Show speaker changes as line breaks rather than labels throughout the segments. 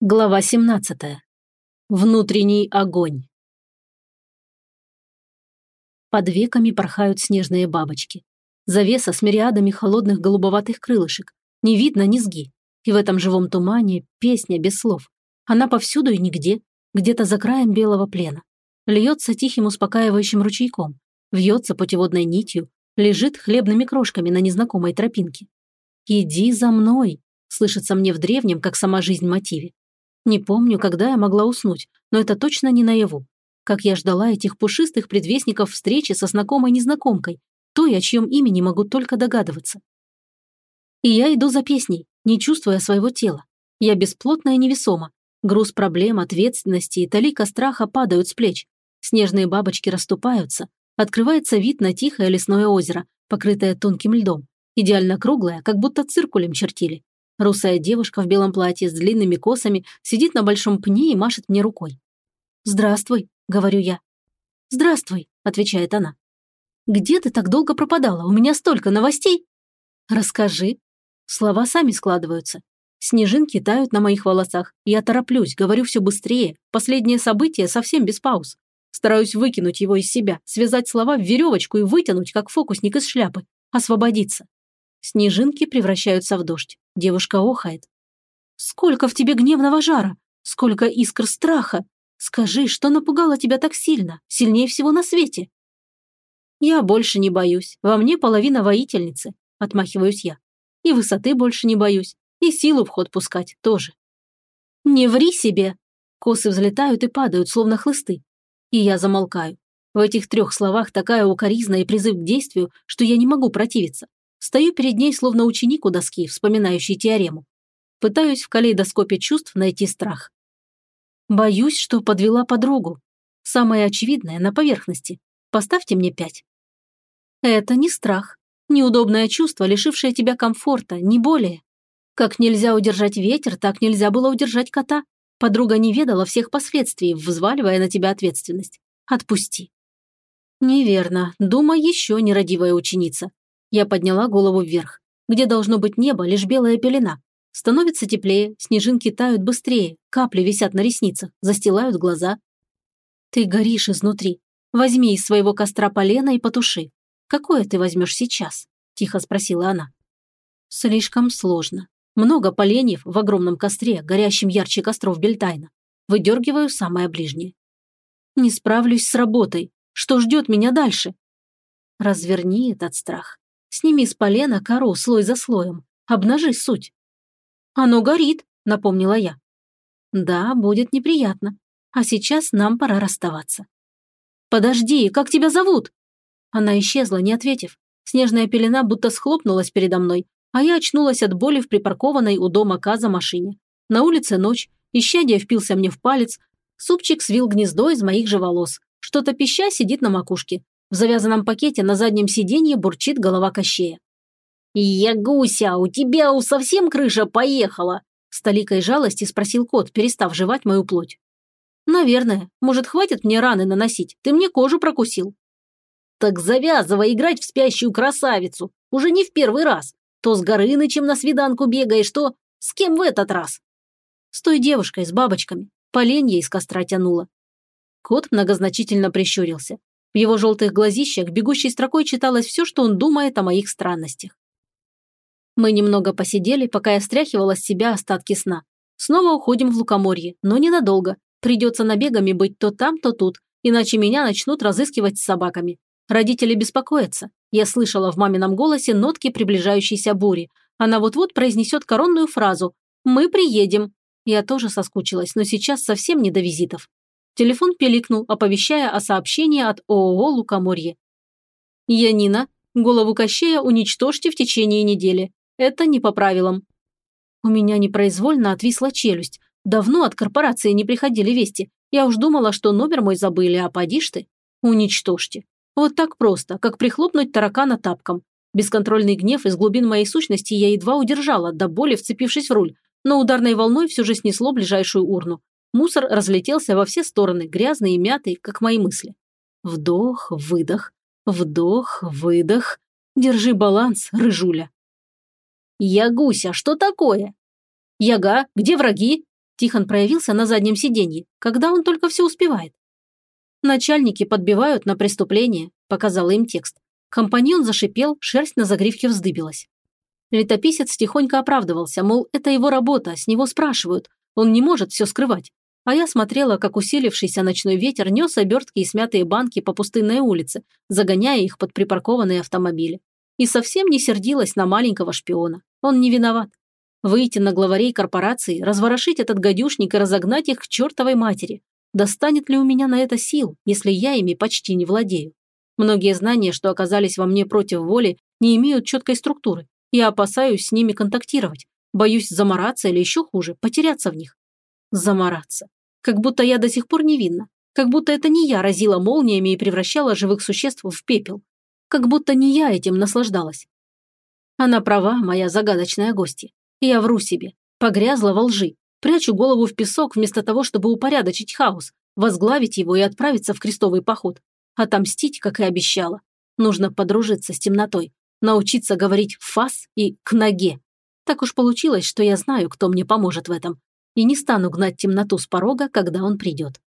Глава 17. Внутренний огонь. Под веками порхают снежные бабочки. Завеса с мириадами холодных голубоватых крылышек. Не видно низги. И в этом живом тумане песня без слов. Она повсюду и нигде, где-то за краем белого плена. Льется тихим успокаивающим ручейком. Вьется путеводной нитью, лежит хлебными крошками на незнакомой тропинке. «Иди за мной», слышится мне в древнем, как сама жизнь мотиве. Не помню, когда я могла уснуть, но это точно не наяву. Как я ждала этих пушистых предвестников встречи со знакомой незнакомкой, той, о чьем имени могу только догадываться. И я иду за песней, не чувствуя своего тела. Я бесплотная и невесома. Груз проблем, ответственности и талика страха падают с плеч. Снежные бабочки расступаются. Открывается вид на тихое лесное озеро, покрытое тонким льдом. Идеально круглое, как будто циркулем чертили. Русая девушка в белом платье с длинными косами сидит на большом пне и машет мне рукой. «Здравствуй», — говорю я. «Здравствуй», — отвечает она. «Где ты так долго пропадала? У меня столько новостей». «Расскажи». Слова сами складываются. Снежинки тают на моих волосах. Я тороплюсь, говорю все быстрее. Последнее событие совсем без пауз. Стараюсь выкинуть его из себя, связать слова в веревочку и вытянуть, как фокусник из шляпы. Освободиться. Снежинки превращаются в дождь. Девушка охает. «Сколько в тебе гневного жара! Сколько искр страха! Скажи, что напугало тебя так сильно, сильнее всего на свете?» «Я больше не боюсь. Во мне половина воительницы», — отмахиваюсь я. «И высоты больше не боюсь, и силу в ход пускать тоже». «Не ври себе!» Косы взлетают и падают, словно хлысты. И я замолкаю. В этих трех словах такая укоризна и призыв к действию, что я не могу противиться. Стою перед ней, словно ученик у доски, вспоминающий теорему. Пытаюсь в калейдоскопе чувств найти страх. Боюсь, что подвела подругу. Самое очевидное на поверхности. Поставьте мне пять. Это не страх. Неудобное чувство, лишившее тебя комфорта, не более. Как нельзя удержать ветер, так нельзя было удержать кота. Подруга не ведала всех последствий, взваливая на тебя ответственность. Отпусти. Неверно. Думай еще, нерадивая ученица. Я подняла голову вверх. Где должно быть небо, лишь белая пелена. Становится теплее, снежинки тают быстрее, капли висят на ресницах, застилают глаза. Ты горишь изнутри. Возьми из своего костра полено и потуши. Какое ты возьмешь сейчас? Тихо спросила она. Слишком сложно. Много поленьев в огромном костре, горящем ярче костров Бельтайна. Выдергиваю самое ближнее. Не справлюсь с работой. Что ждет меня дальше? Разверни этот страх. Сними с полена кору слой за слоем. Обнажи суть. Оно горит, напомнила я. Да, будет неприятно. А сейчас нам пора расставаться. Подожди, как тебя зовут? Она исчезла, не ответив. Снежная пелена будто схлопнулась передо мной, а я очнулась от боли в припаркованной у дома Каза машине. На улице ночь, исчадие впился мне в палец, супчик свил гнездо из моих же волос. Что-то пища сидит на макушке. В завязанном пакете на заднем сиденье бурчит голова Кощея. «Ягуся, у тебя у совсем крыша поехала?» С толикой жалости спросил кот, перестав жевать мою плоть. «Наверное. Может, хватит мне раны наносить? Ты мне кожу прокусил». «Так завязывай играть в спящую красавицу. Уже не в первый раз. То с Горынычем на свиданку бегаешь, то... С кем в этот раз?» «С той девушкой, с бабочками. Поленья из костра тянула». Кот многозначительно прищурился. Его желтых глазищах бегущей строкой читалось все, что он думает о моих странностях. Мы немного посидели, пока я стряхивала с себя остатки сна. Снова уходим в лукоморье, но ненадолго. Придется набегами быть то там, то тут, иначе меня начнут разыскивать с собаками. Родители беспокоятся. Я слышала в мамином голосе нотки приближающейся бури. Она вот-вот произнесет коронную фразу «Мы приедем». Я тоже соскучилась, но сейчас совсем не до визитов. Телефон пиликнул, оповещая о сообщении от ООО «Лукоморье». «Янина, голову Кощея уничтожьте в течение недели. Это не по правилам». У меня непроизвольно отвисла челюсть. Давно от корпорации не приходили вести. Я уж думала, что номер мой забыли, а поди ты. Уничтожьте. Вот так просто, как прихлопнуть таракана тапком. Бесконтрольный гнев из глубин моей сущности я едва удержала, до боли вцепившись в руль, но ударной волной все же снесло ближайшую урну. Мусор разлетелся во все стороны, грязный и мятый, как мои мысли. Вдох, выдох, вдох, выдох. Держи баланс, рыжуля. Ягуся, что такое? Яга, где враги? Тихон проявился на заднем сиденье, когда он только все успевает. «Начальники подбивают на преступление», – показала им текст. Компаньон зашипел, шерсть на загривке вздыбилась. Летописец тихонько оправдывался, мол, это его работа, с него спрашивают, он не может все скрывать. А я смотрела, как усилившийся ночной ветер нес обертки и смятые банки по пустынной улице, загоняя их под припаркованные автомобили. И совсем не сердилась на маленького шпиона. Он не виноват. Выйти на главарей корпорации, разворошить этот гадюшник и разогнать их к чертовой матери. Достанет ли у меня на это сил, если я ими почти не владею? Многие знания, что оказались во мне против воли, не имеют четкой структуры. Я опасаюсь с ними контактировать. Боюсь замораться или еще хуже, потеряться в них. Замораться. Как будто я до сих пор невинна. Как будто это не я разила молниями и превращала живых существ в пепел. Как будто не я этим наслаждалась. Она права, моя загадочная гостья. Я вру себе. Погрязла во лжи. Прячу голову в песок вместо того, чтобы упорядочить хаос, возглавить его и отправиться в крестовый поход. Отомстить, как и обещала. Нужно подружиться с темнотой. Научиться говорить «фас» и «к ноге». Так уж получилось, что я знаю, кто мне поможет в этом и не стану гнать темноту с порога, когда он придет.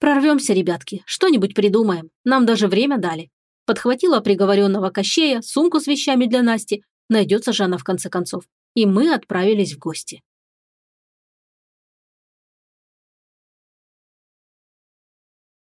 Прорвемся, ребятки, что-нибудь придумаем, нам даже время дали. Подхватила приговоренного Кощея, сумку с вещами для Насти, найдется же она в конце концов, и мы отправились в гости.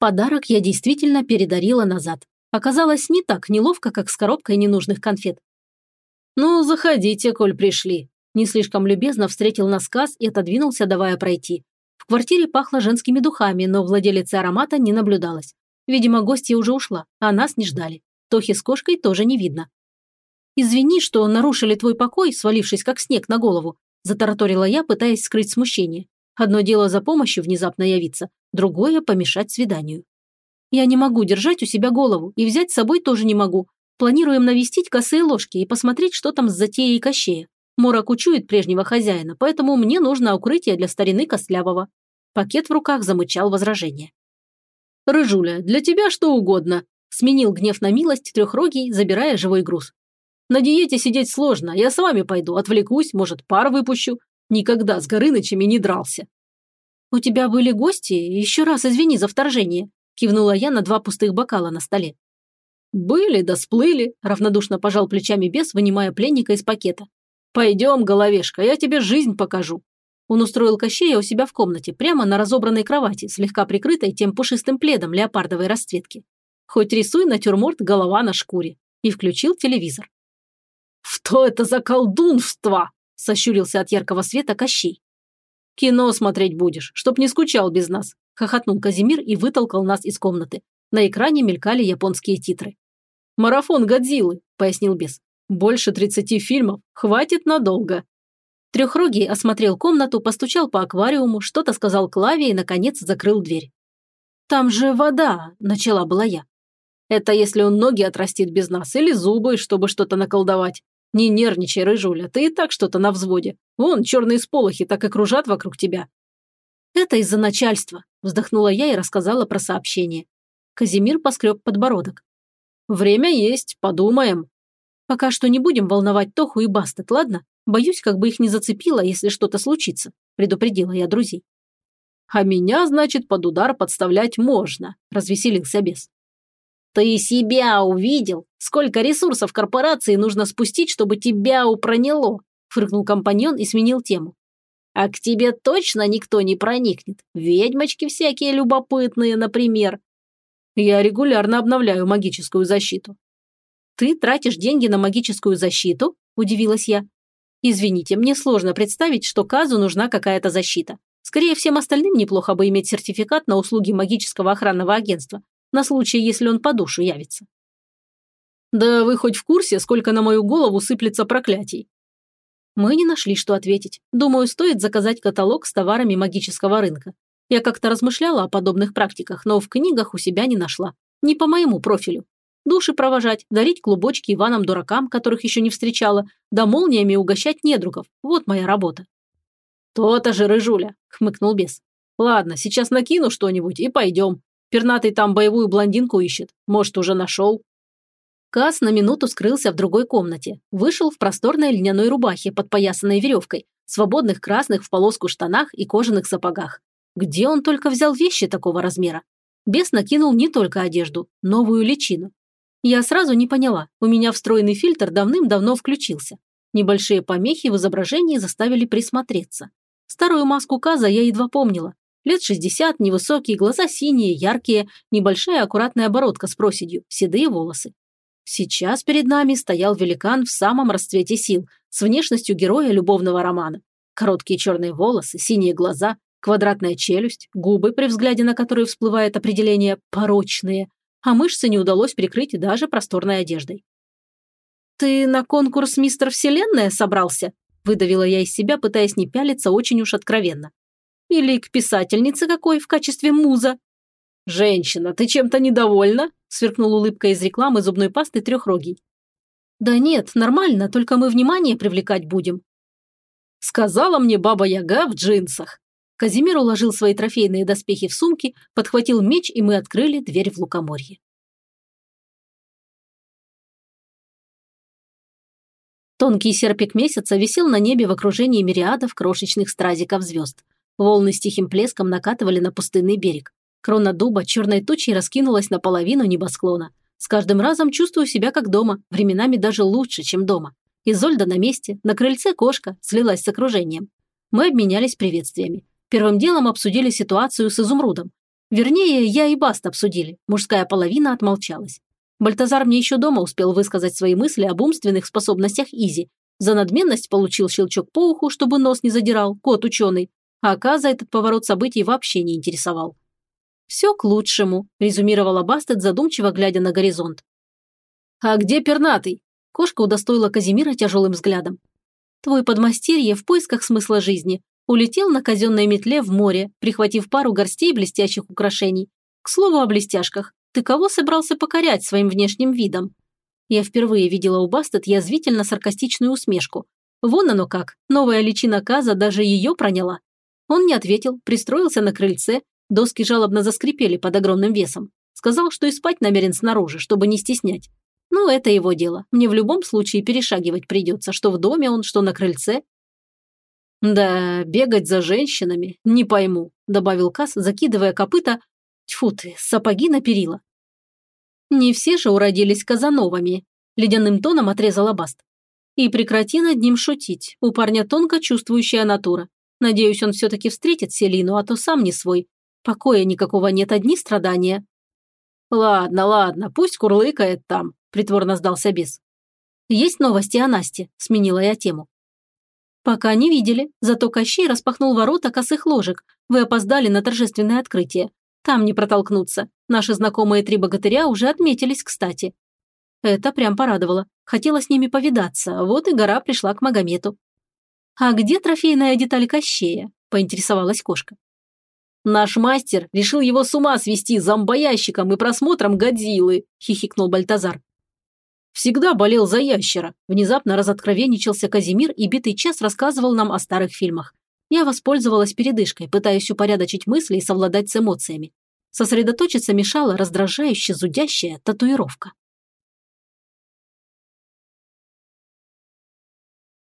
Подарок я действительно передарила назад. Оказалось, не так неловко, как с коробкой ненужных конфет. «Ну, заходите, коль пришли», не слишком любезно встретил нас Каз и отодвинулся, давая пройти. В квартире пахло женскими духами, но владелицы аромата не наблюдалось. Видимо, гостья уже ушла, а нас не ждали. Тохи с кошкой тоже не видно. «Извини, что нарушили твой покой, свалившись как снег на голову», затараторила я, пытаясь скрыть смущение. Одно дело за помощью внезапно явиться, другое – помешать свиданию. Я не могу держать у себя голову, и взять с собой тоже не могу. Планируем навестить косые ложки и посмотреть, что там с затеей Кощея. Морок учует прежнего хозяина, поэтому мне нужно укрытие для старины Костлявого. Пакет в руках замычал возражение. «Рыжуля, для тебя что угодно», – сменил гнев на милость трехрогий, забирая живой груз. «На диете сидеть сложно, я с вами пойду, отвлекусь, может, пар выпущу. Никогда с Горынычами не дрался». «У тебя были гости? Еще раз извини за вторжение», – кивнула я на два пустых бокала на столе. «Были, да сплыли», – равнодушно пожал плечами бес, вынимая пленника из пакета. «Пойдем, головешка, я тебе жизнь покажу». Он устроил Кощея у себя в комнате, прямо на разобранной кровати, слегка прикрытой тем пушистым пледом леопардовой расцветки. Хоть рисуй натюрморт голова на шкуре. И включил телевизор. «Что это за колдунство?» – сощурился от яркого света Кощей. «Кино смотреть будешь, чтоб не скучал без нас», – хохотнул Казимир и вытолкал нас из комнаты. На экране мелькали японские титры. «Марафон Годзиллы», – пояснил бес. Больше 30 фильмов. Хватит надолго. Трехрогий осмотрел комнату, постучал по аквариуму, что-то сказал Клаве и, наконец, закрыл дверь. «Там же вода», – начала была я. «Это если он ноги отрастит без нас или зубы, чтобы что-то наколдовать. Не нервничай, рыжуля, ты и так что-то на взводе. Вон, черные сполохи так и кружат вокруг тебя». «Это из-за начальства», – вздохнула я и рассказала про сообщение. Казимир поскреб подбородок. «Время есть, подумаем», Пока что не будем волновать Тоху и Бастет, ладно? Боюсь, как бы их не зацепило, если что-то случится», – предупредила я друзей. «А меня, значит, под удар подставлять можно», – развеселился бес. «Ты себя увидел? Сколько ресурсов корпорации нужно спустить, чтобы тебя упроняло?» – фыркнул компаньон и сменил тему. «А к тебе точно никто не проникнет? Ведьмочки всякие любопытные, например». «Я регулярно обновляю магическую защиту. «Ты тратишь деньги на магическую защиту?» – удивилась я. «Извините, мне сложно представить, что Казу нужна какая-то защита. Скорее, всем остальным неплохо бы иметь сертификат на услуги магического охранного агентства, на случай, если он по душу явится». «Да вы хоть в курсе, сколько на мою голову сыплется проклятий?» Мы не нашли, что ответить. Думаю, стоит заказать каталог с товарами магического рынка. Я как-то размышляла о подобных практиках, но в книгах у себя не нашла. Не по моему профилю. Души провожать, дарить клубочки Иванам-дуракам, которых еще не встречала, да молниями угощать недругов. Вот моя работа. «То-то же, рыжуля», – хмыкнул бес. «Ладно, сейчас накину что-нибудь и пойдем. Пернатый там боевую блондинку ищет. Может, уже нашел?» Кас на минуту скрылся в другой комнате. Вышел в просторной льняной рубахе, подпоясанной веревкой, свободных красных в полоску штанах и кожаных сапогах. Где он только взял вещи такого размера? Бес накинул не только одежду, новую личину. Я сразу не поняла, у меня встроенный фильтр давным-давно включился. Небольшие помехи в изображении заставили присмотреться. Старую маску Каза я едва помнила. Лет 60, невысокие, глаза синие, яркие, небольшая аккуратная оборотка с проседью, седые волосы. Сейчас перед нами стоял великан в самом расцвете сил, с внешностью героя любовного романа. Короткие черные волосы, синие глаза, квадратная челюсть, губы, при взгляде на которые всплывает определение «порочные», а мышцы не удалось прикрыть даже просторной одеждой. «Ты на конкурс «Мистер Вселенная» собрался?» – выдавила я из себя, пытаясь не пялиться очень уж откровенно. «Или к писательнице какой в качестве муза?» «Женщина, ты чем-то недовольна?» – сверкнул улыбкой из рекламы зубной пасты трехрогий. «Да нет, нормально, только мы внимание привлекать будем». Сказала мне баба-яга в джинсах. Казимир уложил свои трофейные доспехи в сумки, подхватил меч, и мы открыли дверь в лукоморье. Тонкий серпик месяца висел на небе в окружении мириадов крошечных стразиков звезд. Волны с тихим плеском накатывали на пустынный берег. Крона дуба черной тучей раскинулась наполовину небосклона. С каждым разом чувствую себя как дома, временами даже лучше, чем дома. Изольда на месте, на крыльце кошка, слилась с окружением. Мы обменялись приветствиями. Первым делом обсудили ситуацию с изумрудом. Вернее, я и Баст обсудили, мужская половина отмолчалась. Бальтазар мне еще дома успел высказать свои мысли об умственных способностях Изи. За надменность получил щелчок по уху, чтобы нос не задирал, кот ученый. А Каза этот поворот событий вообще не интересовал. «Все к лучшему», – резюмировала Бастет, задумчиво глядя на горизонт. «А где пернатый?» – кошка удостоила Казимира тяжелым взглядом. «Твой подмастерье в поисках смысла жизни. Улетел на казенной метле в море, прихватив пару горстей блестящих украшений. К слову о блестяшках. Ты кого собрался покорять своим внешним видом? Я впервые видела у Бастет язвительно-саркастичную усмешку. Вон оно как, новая личина Каза даже ее проняла. Он не ответил, пристроился на крыльце, доски жалобно заскрипели под огромным весом. Сказал, что и спать намерен снаружи, чтобы не стеснять. Ну, это его дело. Мне в любом случае перешагивать придется, что в доме он, что на крыльце. Да, бегать за женщинами, не пойму, добавил Каз, закидывая копыта Тьфу ты, сапоги на перила. Не все же уродились казановами, ледяным тоном отрезала Баст. И прекрати над ним шутить, у парня тонко чувствующая натура. Надеюсь, он все-таки встретит Селину, а то сам не свой. Покоя никакого нет, одни страдания. Ладно, ладно, пусть курлыкает там, притворно сдался бес. Есть новости о Насте, сменила я тему. Пока не видели, зато Кощей распахнул ворота косых ложек. Вы опоздали на торжественное открытие. Там не протолкнуться. Наши знакомые три богатыря уже отметились, кстати. Это прям порадовало. Хотела с ними повидаться, вот и гора пришла к Магомету. «А где трофейная деталь Кощея?» – поинтересовалась кошка. «Наш мастер решил его с ума свести зомбоящиком и просмотром Годзиллы», – хихикнул Бальтазар. «Всегда болел за ящера», – внезапно разоткровенничался Казимир и битый час рассказывал нам о старых фильмах. Я воспользовалась передышкой, пытаясь упорядочить мысли и совладать с эмоциями. Сосредоточиться мешала раздражающая зудящая татуировка.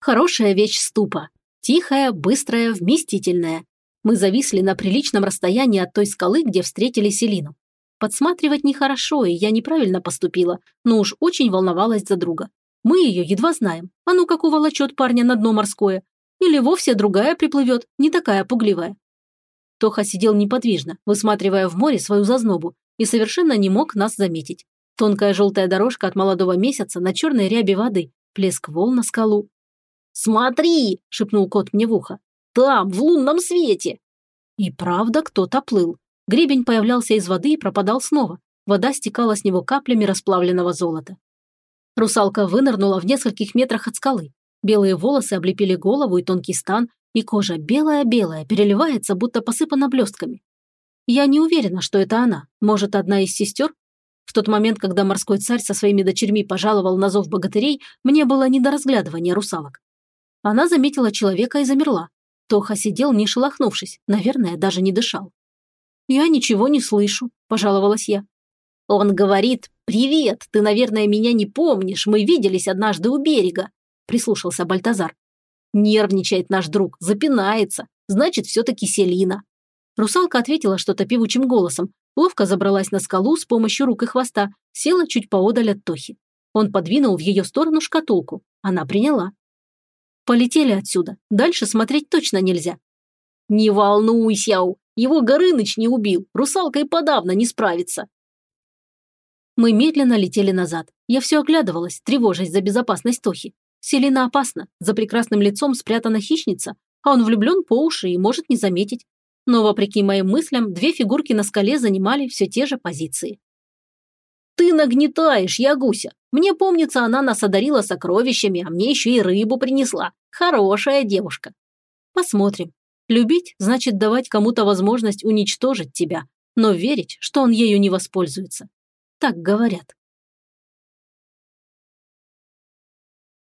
Хорошая вещь ступа. Тихая, быстрая, вместительная. Мы зависли на приличном расстоянии от той скалы, где встретили Селину. Подсматривать нехорошо, и я неправильно поступила, но уж очень волновалась за друга. Мы ее едва знаем. А ну как уволочет парня на дно морское. Или вовсе другая приплывет, не такая пугливая. Тоха сидел неподвижно, высматривая в море свою зазнобу, и совершенно не мог нас заметить. Тонкая желтая дорожка от молодого месяца на черной рябе воды, плеск волн на скалу. «Смотри!» – шепнул кот мне в ухо. «Там, в лунном свете!» И правда кто-то плыл. Гребень появлялся из воды и пропадал снова. Вода стекала с него каплями расплавленного золота. Русалка вынырнула в нескольких метрах от скалы. Белые волосы облепили голову и тонкий стан, и кожа белая-белая, переливается, будто посыпана блестками. Я не уверена, что это она. Может, одна из сестер? В тот момент, когда морской царь со своими дочерьми пожаловал на зов богатырей, мне было не до разглядывания русалок. Она заметила человека и замерла. Тоха сидел, не шелохнувшись, наверное, даже не дышал. «Я ничего не слышу», – пожаловалась я. «Он говорит, привет, ты, наверное, меня не помнишь, мы виделись однажды у берега», прислушался Бальтазар. Нервничает наш друг, запинается. Значит, все-таки Селина. Русалка ответила что-то певучим голосом, ловко забралась на скалу с помощью рук и хвоста, села чуть поодаль от Тохи. Он подвинул в ее сторону шкатулку. Она приняла. Полетели отсюда. Дальше смотреть точно нельзя. Не волнуйся, его Горыныч не убил. Русалка и подавно не справится. Мы медленно летели назад. Я все оглядывалась, тревожась за безопасность Тохи. Селина опасна, за прекрасным лицом спрятана хищница, а он влюблен по уши и может не заметить. Но, вопреки моим мыслям, две фигурки на скале занимали все те же позиции. «Ты нагнетаешь, Ягуся! Мне помнится, она нас одарила сокровищами, а мне еще и рыбу принесла. Хорошая девушка!» «Посмотрим. Любить значит давать кому-то возможность уничтожить тебя, но верить, что он ею не воспользуется. Так говорят.